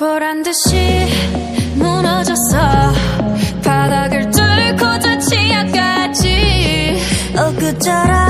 보란 듯이 무너졌어. 바닥을 뚫고 저 치아까지 엊그저라